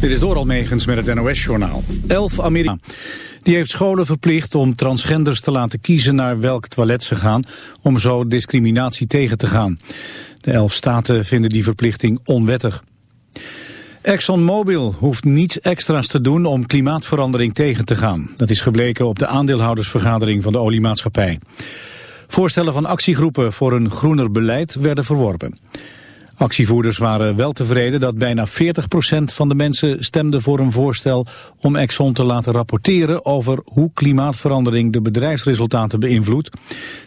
Dit is door Almegens met het NOS-journaal. Elf Amerikanen. Die heeft scholen verplicht om transgenders te laten kiezen naar welk toilet ze gaan... om zo discriminatie tegen te gaan. De elf staten vinden die verplichting onwettig. ExxonMobil hoeft niets extra's te doen om klimaatverandering tegen te gaan. Dat is gebleken op de aandeelhoudersvergadering van de oliemaatschappij. Voorstellen van actiegroepen voor een groener beleid werden verworpen. Actievoerders waren wel tevreden dat bijna 40% van de mensen stemde voor een voorstel om Exxon te laten rapporteren over hoe klimaatverandering de bedrijfsresultaten beïnvloedt.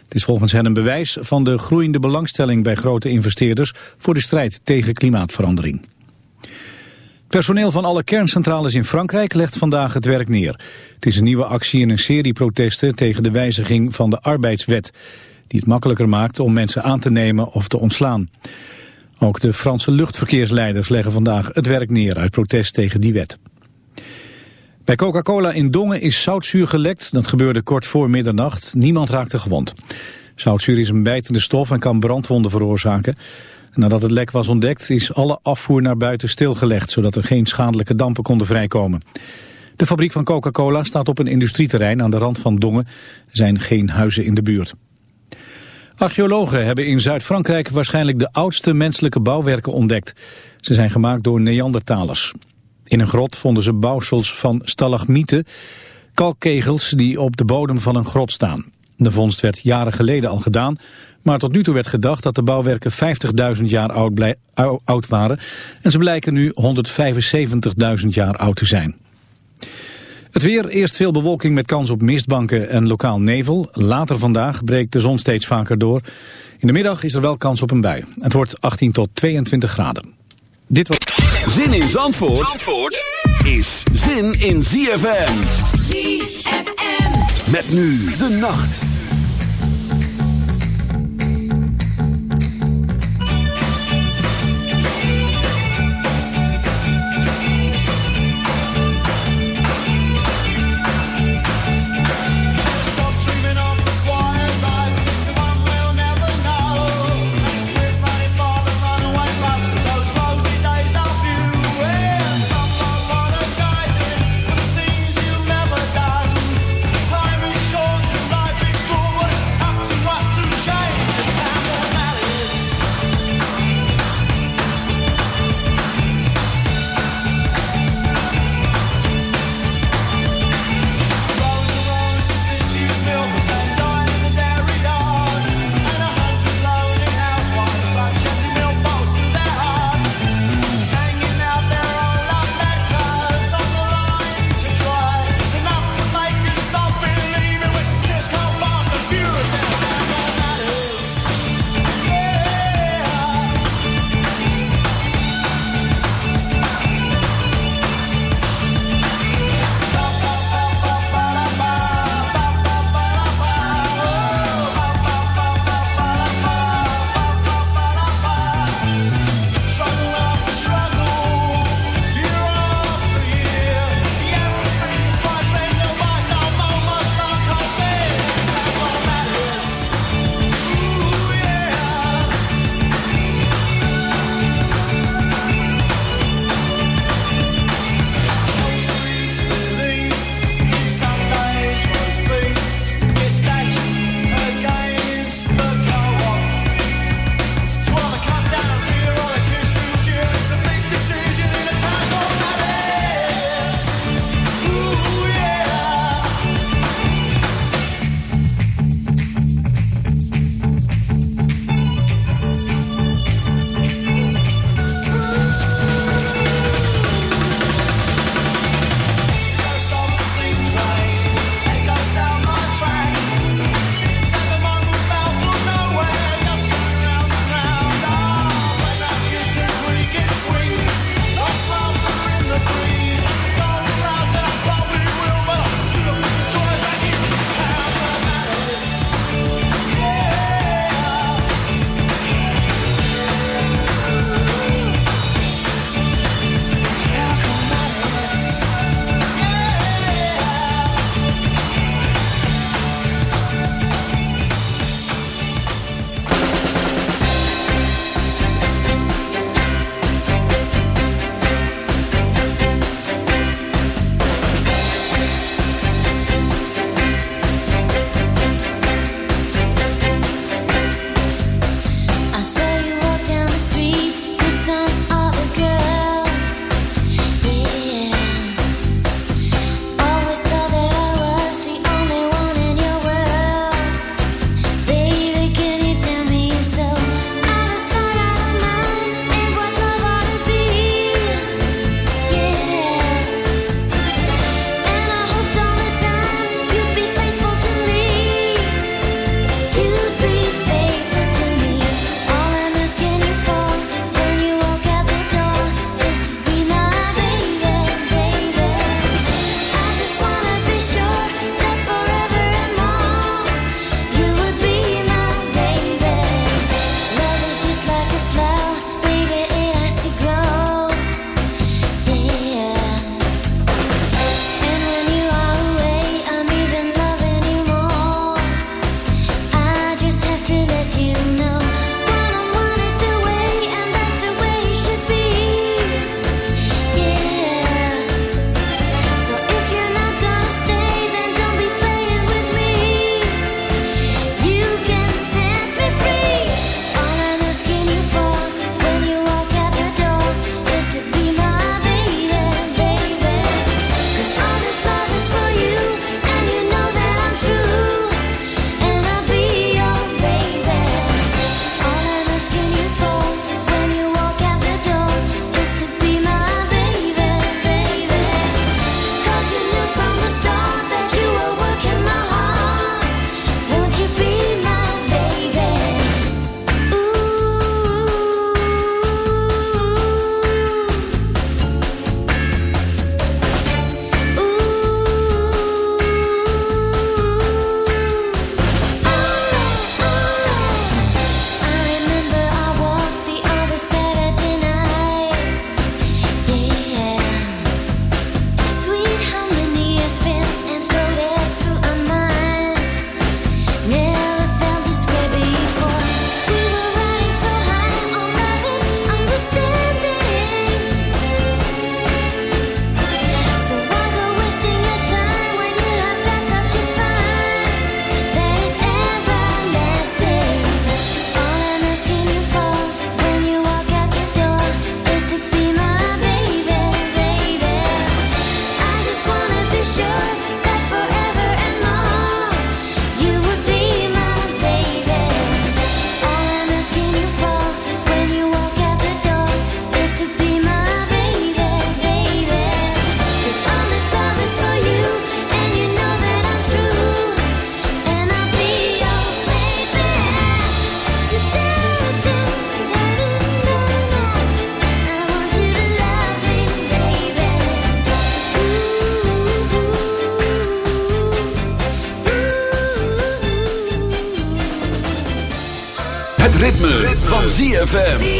Het is volgens hen een bewijs van de groeiende belangstelling bij grote investeerders voor de strijd tegen klimaatverandering. Personeel van alle kerncentrales in Frankrijk legt vandaag het werk neer. Het is een nieuwe actie in een serie protesten tegen de wijziging van de arbeidswet... die het makkelijker maakt om mensen aan te nemen of te ontslaan. Ook de Franse luchtverkeersleiders leggen vandaag het werk neer uit protest tegen die wet. Bij Coca-Cola in Dongen is zoutzuur gelekt. Dat gebeurde kort voor middernacht. Niemand raakte gewond. Zoutzuur is een bijtende stof en kan brandwonden veroorzaken. Nadat het lek was ontdekt is alle afvoer naar buiten stilgelegd... zodat er geen schadelijke dampen konden vrijkomen. De fabriek van Coca-Cola staat op een industrieterrein aan de rand van Dongen. Er zijn geen huizen in de buurt. Archeologen hebben in Zuid-Frankrijk waarschijnlijk de oudste menselijke bouwwerken ontdekt. Ze zijn gemaakt door Neandertalers. In een grot vonden ze bouwsels van stalagmieten, kalkkegels die op de bodem van een grot staan. De vondst werd jaren geleden al gedaan, maar tot nu toe werd gedacht dat de bouwwerken 50.000 jaar oud, oud waren. En ze blijken nu 175.000 jaar oud te zijn. Het weer, eerst veel bewolking met kans op mistbanken en lokaal nevel. Later vandaag breekt de zon steeds vaker door. In de middag is er wel kans op een bui. Het wordt 18 tot 22 graden. Dit was... Zin in Zandvoort, Zandvoort is zin in ZFM. ZFM. Met nu de nacht. ZFM.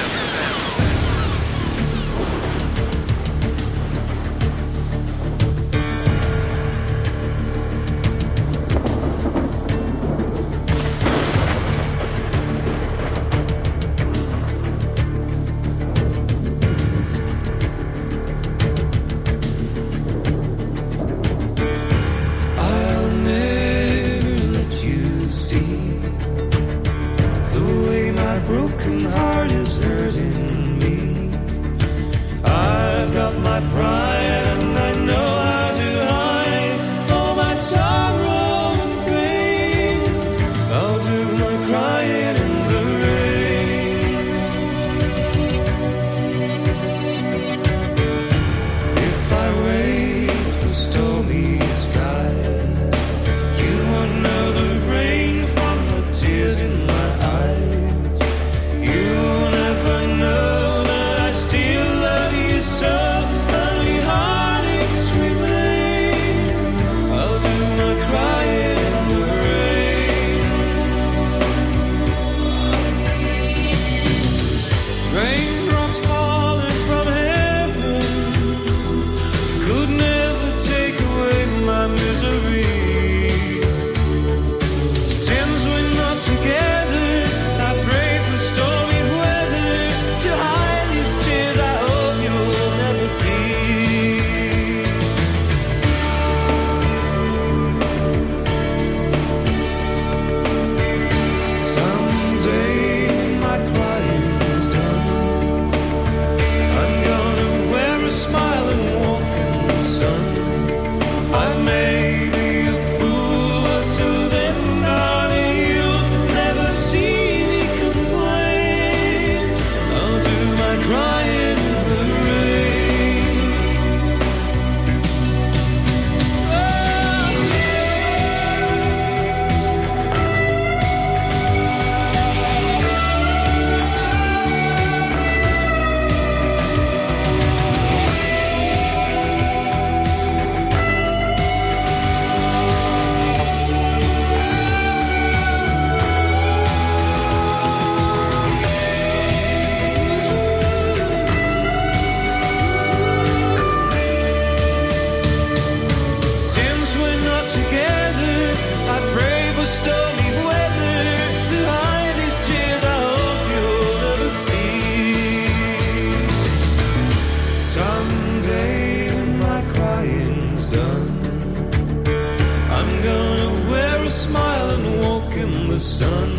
sun.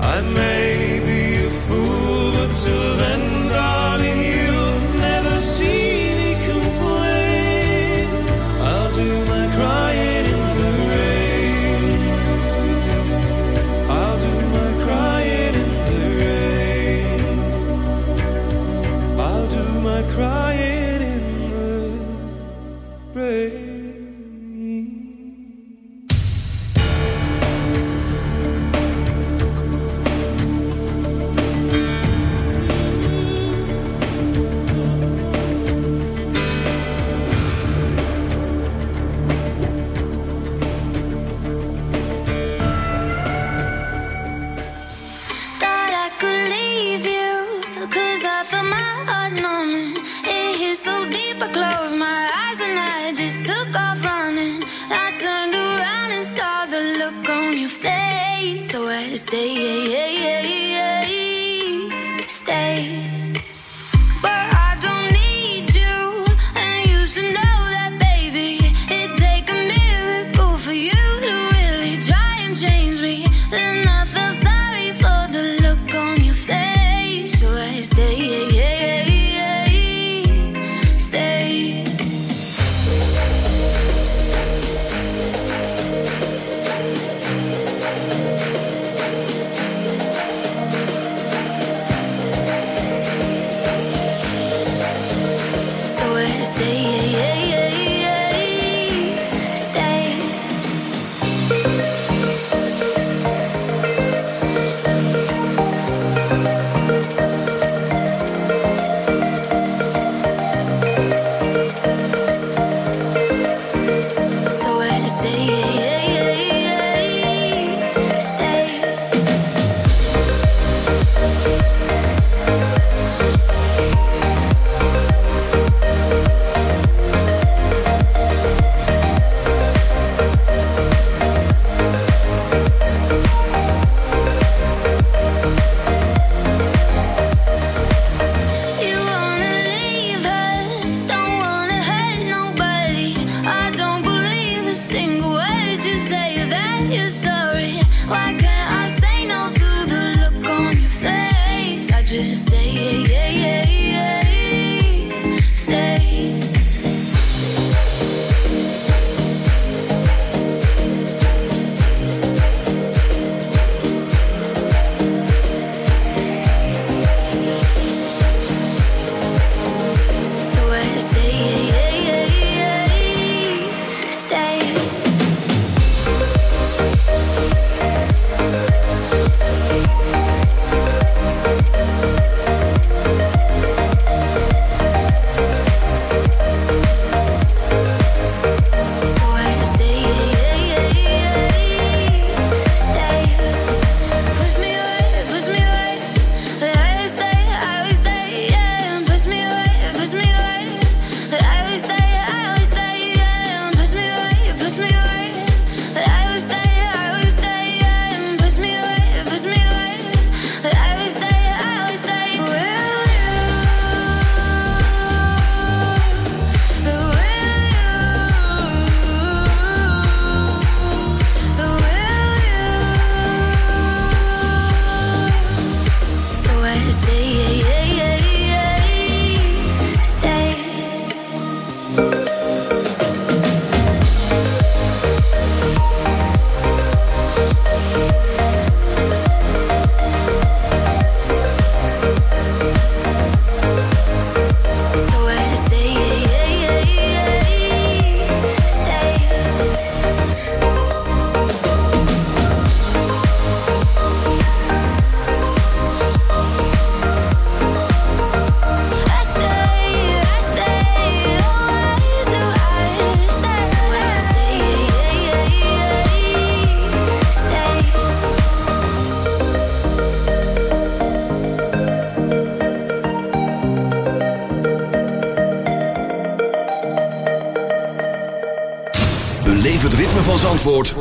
I made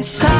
It's time.